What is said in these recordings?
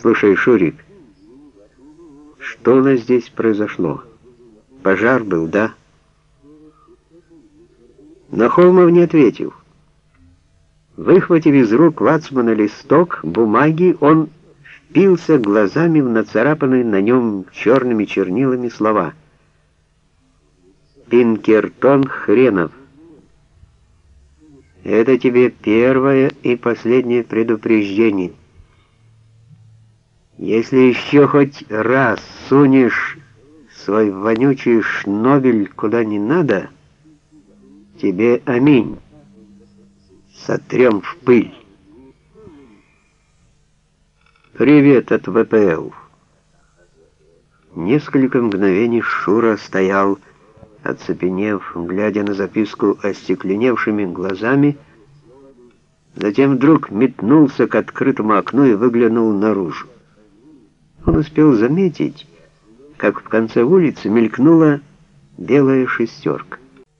Слушай, Шурик, что у нас здесь произошло? Пожар был, да? Но Холмов не ответил. Выхватив из рук Вацмана листок бумаги, он впился глазами в нацарапанные на нем черными чернилами слова. «Пинкертон Хренов». Это тебе первое и последнее предупреждение. Если еще хоть раз сунешь свой вонючий шнобель куда не надо, тебе аминь. Сотрем в пыль. Привет от ВПЛ. Несколько мгновений Шура стоял, оцепенев, глядя на записку остекленевшими глазами, затем вдруг метнулся к открытому окну и выглянул наружу. Он успел заметить, как в конце улицы мелькнула белая шестерка.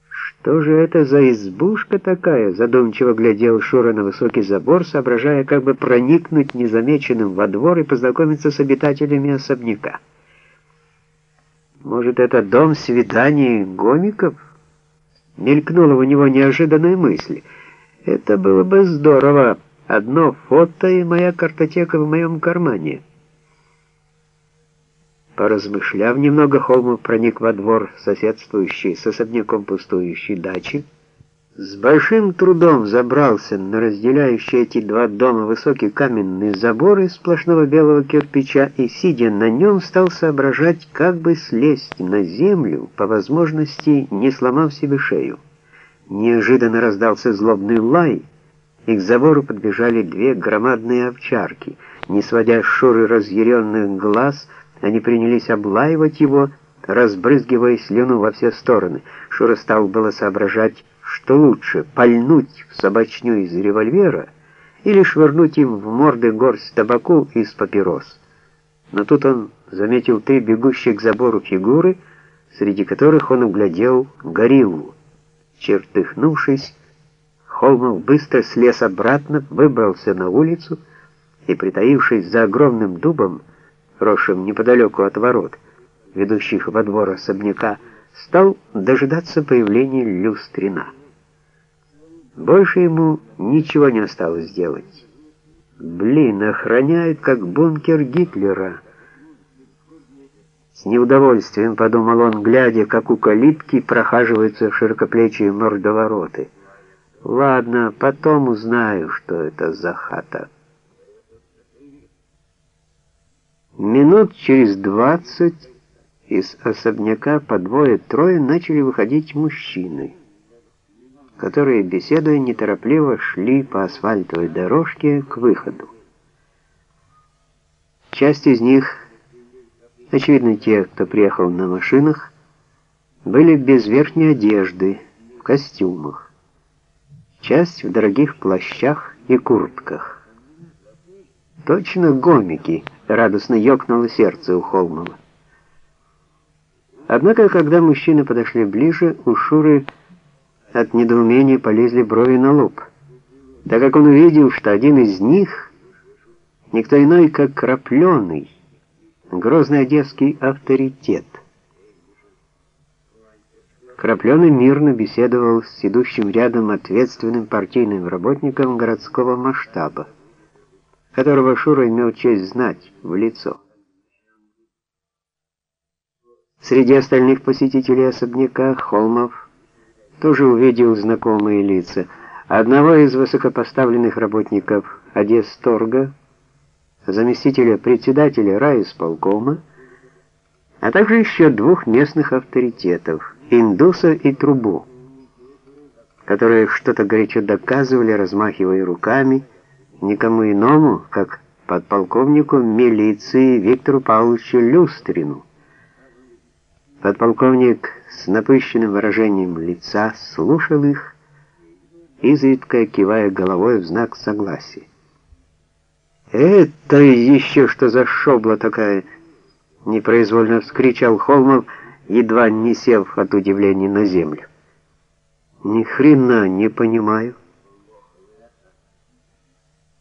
«Что же это за избушка такая?» Задумчиво глядел Шура на высокий забор, соображая, как бы проникнуть незамеченным во двор и познакомиться с обитателями особняка. Может, это дом свиданий гомиков? Мелькнула у него неожиданная мысль. Это было бы здорово. Одно фото и моя картотека в моем кармане. Поразмышляв немного, Холмов проник во двор соседствующей с особняком пустующей дачи, с большим трудом забрался на разделяющие эти два дома высокий каменный забор из сплошного белого кирпича и, сидя на нем, стал соображать, как бы слезть на землю, по возможности не сломав себе шею. Неожиданно раздался злобный лай, и к забору подбежали две громадные овчарки. Не сводя с Шуры разъяренных глаз, они принялись облаивать его, разбрызгивая слюну во все стороны. Шура стал было соображать, что лучше, пальнуть в собачню из револьвера или швырнуть им в морды горсть табаку из папирос. Но тут он заметил три бегущие к забору фигуры, среди которых он углядел гориллу. Чертыхнувшись, Холмов быстро слез обратно, выбрался на улицу и, притаившись за огромным дубом, росшим неподалеку от ворот, ведущих во двор особняка, стал дожидаться появления Люстрина. Больше ему ничего не осталось делать. Блин, охраняют как бункер Гитлера. С неудовольствием подумал он, глядя, как у калитки прохаживаются широкоплечие мордовороты. Ладно, потом узнаю, что это за хата. Минут через двадцать из особняка по двое-трое начали выходить мужчины которые, беседуя неторопливо, шли по асфальтовой дорожке к выходу. Часть из них, очевидно те, кто приехал на машинах, были без верхней одежды, в костюмах. Часть в дорогих плащах и куртках. Точно гомики, радостно ёкнуло сердце у Холмова. Однако, когда мужчины подошли ближе, у Шуры от недоумения полезли брови на лоб, так как он увидел, что один из них никто иной, как крапленый, грозный одесский авторитет. Крапленый мирно беседовал с идущим рядом ответственным партийным работником городского масштаба, которого Шура имел честь знать в лицо. Среди остальных посетителей особняка Холмов тоже увидел знакомые лица. Одного из высокопоставленных работников Одессторга, заместителя председателя райисполкома, а также еще двух местных авторитетов, Индуса и Трубу, которые что-то горячо доказывали, размахивая руками, никому иному, как подполковнику милиции Виктору Павловичу Люстрину. Подполковник с напыщенным выражением лица слушал их, изредка кивая головой в знак согласия. «Это еще что за шобла такая?» — непроизвольно вскричал Холмов, едва не сев от удивления на землю. «Ни хрена не понимаю».